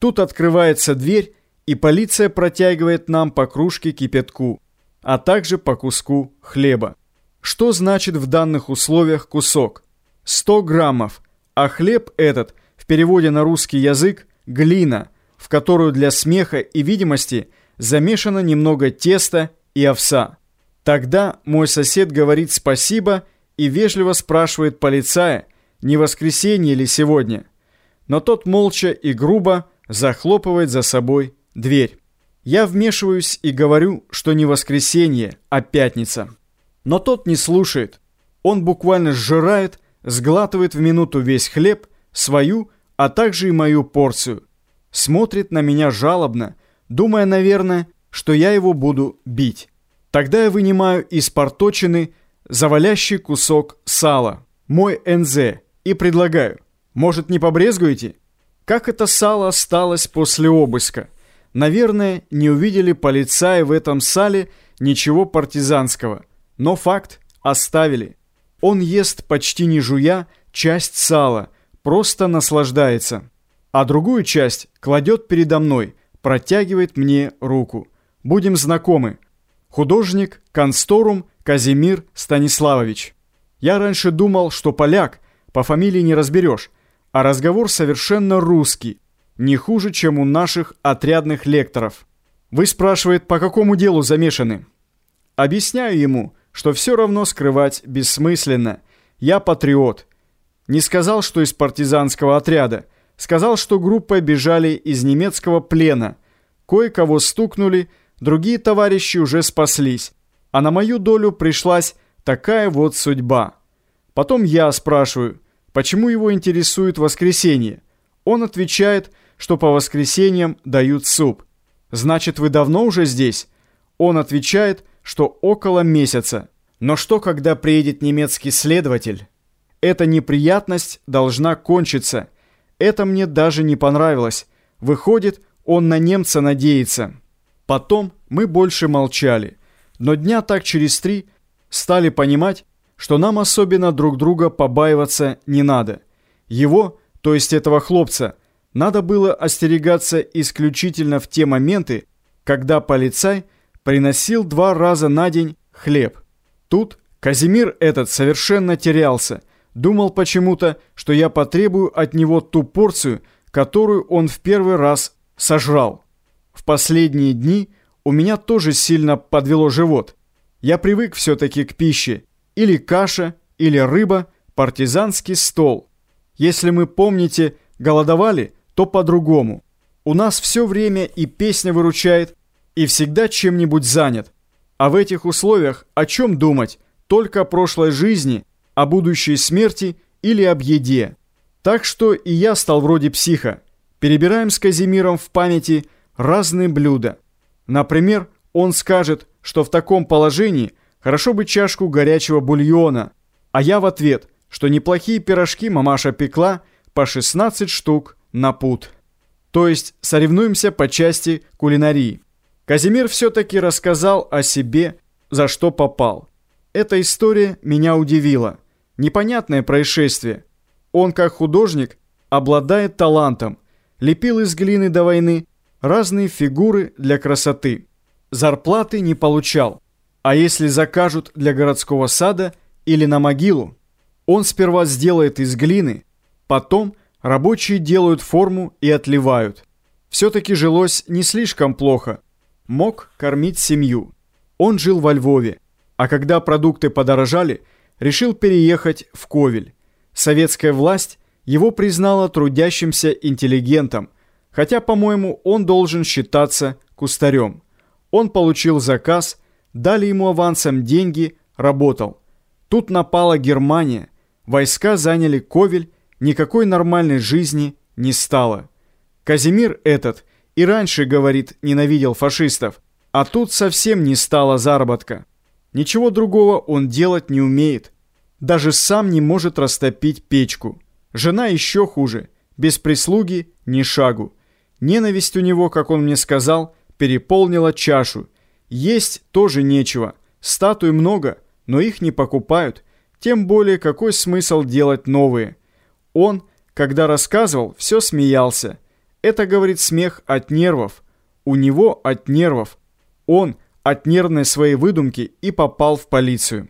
Тут открывается дверь, и полиция протягивает нам по кружке кипятку, а также по куску хлеба. Что значит в данных условиях кусок? 100 граммов, а хлеб этот в переводе на русский язык – глина, в которую для смеха и видимости замешано немного теста и овса. Тогда мой сосед говорит спасибо и вежливо спрашивает полицая, не воскресенье ли сегодня. Но тот молча и грубо захлопывает за собой дверь. Я вмешиваюсь и говорю, что не воскресенье, а пятница. Но тот не слушает. Он буквально сжирает, сглатывает в минуту весь хлеб, свою, а также и мою порцию. Смотрит на меня жалобно, думая, наверное, что я его буду бить. Тогда я вынимаю из порточины завалящий кусок сала, мой НЗ, и предлагаю, может, не побрезгуете? Как это сало осталось после обыска? Наверное, не увидели полицаи в этом сале ничего партизанского. Но факт оставили. Он ест почти не жуя часть сала, просто наслаждается. А другую часть кладет передо мной, протягивает мне руку. Будем знакомы. Художник Консторум Казимир Станиславович. Я раньше думал, что поляк, по фамилии не разберешь, а разговор совершенно русский, не хуже, чем у наших отрядных лекторов. Вы спрашивает, по какому делу замешаны? Объясняю ему, что все равно скрывать бессмысленно. Я патриот. Не сказал, что из партизанского отряда. Сказал, что группа бежали из немецкого плена. Кое-кого стукнули, Другие товарищи уже спаслись, а на мою долю пришлась такая вот судьба. Потом я спрашиваю, почему его интересует воскресенье. Он отвечает, что по воскресеньям дают суп. Значит, вы давно уже здесь? Он отвечает, что около месяца. Но что, когда приедет немецкий следователь? Эта неприятность должна кончиться. Это мне даже не понравилось. Выходит, он на немца надеется». Потом мы больше молчали, но дня так через три стали понимать, что нам особенно друг друга побаиваться не надо. Его, то есть этого хлопца, надо было остерегаться исключительно в те моменты, когда полицай приносил два раза на день хлеб. Тут Казимир этот совершенно терялся, думал почему-то, что я потребую от него ту порцию, которую он в первый раз сожрал. В последние дни у меня тоже сильно подвело живот. Я привык все-таки к пище. Или каша, или рыба, партизанский стол. Если мы, помните, голодовали, то по-другому. У нас все время и песня выручает, и всегда чем-нибудь занят. А в этих условиях о чем думать? Только о прошлой жизни, о будущей смерти или об еде. Так что и я стал вроде психа. Перебираем с Казимиром в памяти – разные блюда. Например, он скажет, что в таком положении хорошо бы чашку горячего бульона, а я в ответ, что неплохие пирожки мамаша пекла по 16 штук на пуд. То есть соревнуемся по части кулинарии. Казимир все-таки рассказал о себе, за что попал. Эта история меня удивила. Непонятное происшествие. Он, как художник, обладает талантом. Лепил из глины до войны разные фигуры для красоты. Зарплаты не получал. А если закажут для городского сада или на могилу, он сперва сделает из глины, потом рабочие делают форму и отливают. Все-таки жилось не слишком плохо. Мог кормить семью. Он жил во Львове, а когда продукты подорожали, решил переехать в Ковель. Советская власть его признала трудящимся интеллигентом – Хотя, по-моему, он должен считаться кустарем. Он получил заказ, дали ему авансом деньги, работал. Тут напала Германия, войска заняли Ковель, никакой нормальной жизни не стало. Казимир этот и раньше, говорит, ненавидел фашистов, а тут совсем не стало заработка. Ничего другого он делать не умеет. Даже сам не может растопить печку. Жена еще хуже, без прислуги ни шагу. Ненависть у него, как он мне сказал, переполнила чашу. Есть тоже нечего. Статуй много, но их не покупают. Тем более, какой смысл делать новые? Он, когда рассказывал, все смеялся. Это, говорит, смех от нервов. У него от нервов. Он от нервной своей выдумки и попал в полицию.